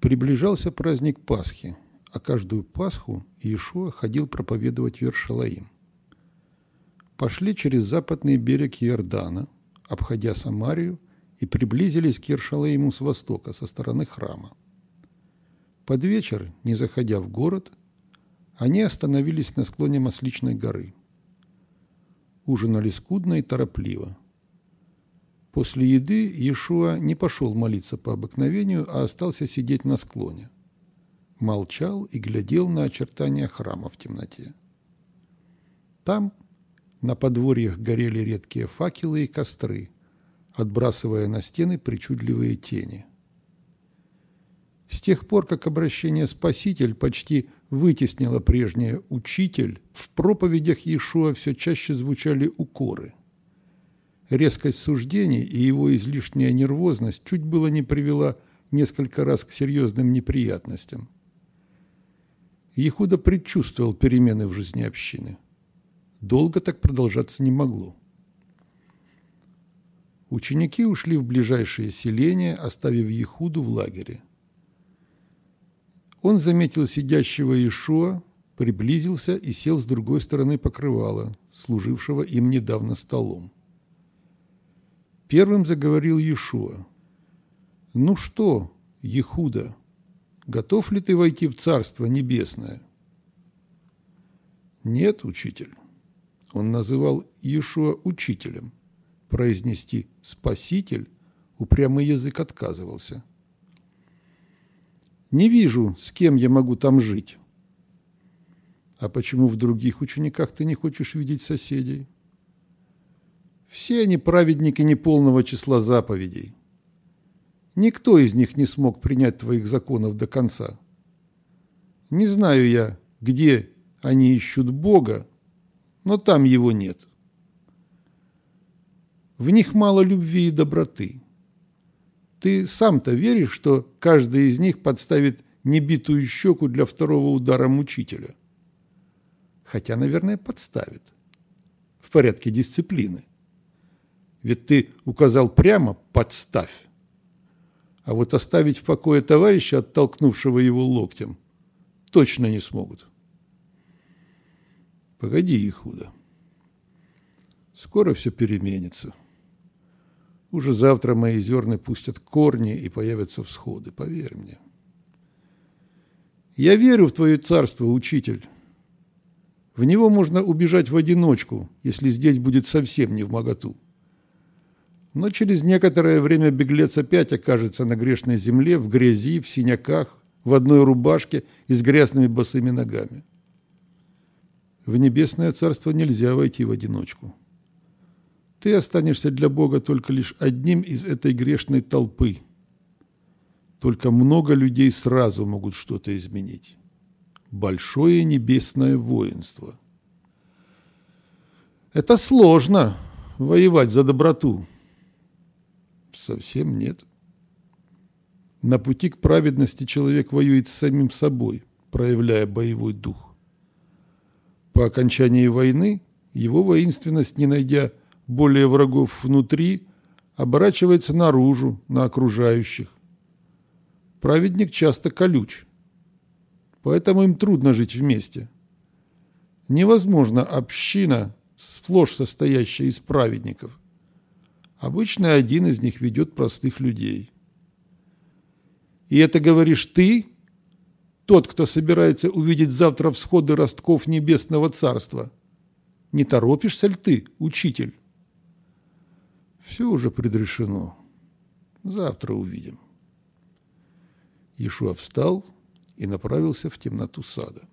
Приближался праздник Пасхи, а каждую Пасху Иешуа ходил проповедовать в Вершалаим. Пошли через западный берег Иордана, обходя Самарию, и приблизились к Иершалаиму с востока, со стороны храма. Под вечер, не заходя в город, они остановились на склоне Масличной горы. Ужинали скудно и торопливо. После еды Иешуа не пошел молиться по обыкновению, а остался сидеть на склоне. Молчал и глядел на очертания храма в темноте. Там, на подворьях, горели редкие факелы и костры, отбрасывая на стены причудливые тени. С тех пор, как обращение «Спаситель» почти вытеснило прежнее «Учитель», в проповедях Иешуа все чаще звучали укоры – Резкость суждений и его излишняя нервозность чуть было не привела несколько раз к серьезным неприятностям. Ехуда предчувствовал перемены в жизни общины. Долго так продолжаться не могло. Ученики ушли в ближайшее селение, оставив Ехуду в лагере. Он заметил сидящего Ишуа, приблизился и сел с другой стороны покрывала, служившего им недавно столом. Первым заговорил Иешуа. «Ну что, Ехуда, готов ли ты войти в Царство Небесное?» «Нет, учитель». Он называл Иешуа учителем. Произнести «спаситель» упрямый язык отказывался. «Не вижу, с кем я могу там жить». «А почему в других учениках ты не хочешь видеть соседей?» Все они праведники неполного числа заповедей. Никто из них не смог принять твоих законов до конца. Не знаю я, где они ищут Бога, но там его нет. В них мало любви и доброты. Ты сам-то веришь, что каждый из них подставит небитую щеку для второго удара мучителя? Хотя, наверное, подставит. В порядке дисциплины. Ведь ты указал прямо «подставь». А вот оставить в покое товарища, оттолкнувшего его локтем, точно не смогут. Погоди, Ихуда. Скоро все переменится. Уже завтра мои зерны пустят корни и появятся всходы, поверь мне. Я верю в твое царство, учитель. В него можно убежать в одиночку, если здесь будет совсем не в моготу. Но через некоторое время беглец опять окажется на грешной земле, в грязи, в синяках, в одной рубашке и с грязными босыми ногами. В небесное царство нельзя войти в одиночку. Ты останешься для Бога только лишь одним из этой грешной толпы. Только много людей сразу могут что-то изменить. Большое небесное воинство. Это сложно, воевать за доброту. Совсем нет. На пути к праведности человек воюет с самим собой, проявляя боевой дух. По окончании войны его воинственность, не найдя более врагов внутри, оборачивается наружу, на окружающих. Праведник часто колюч, поэтому им трудно жить вместе. Невозможно община, сплошь состоящая из праведников. Обычно один из них ведет простых людей. И это говоришь ты, тот, кто собирается увидеть завтра всходы ростков небесного царства. Не торопишься ли ты, учитель? Все уже предрешено. Завтра увидим. Ишуа встал и направился в темноту сада.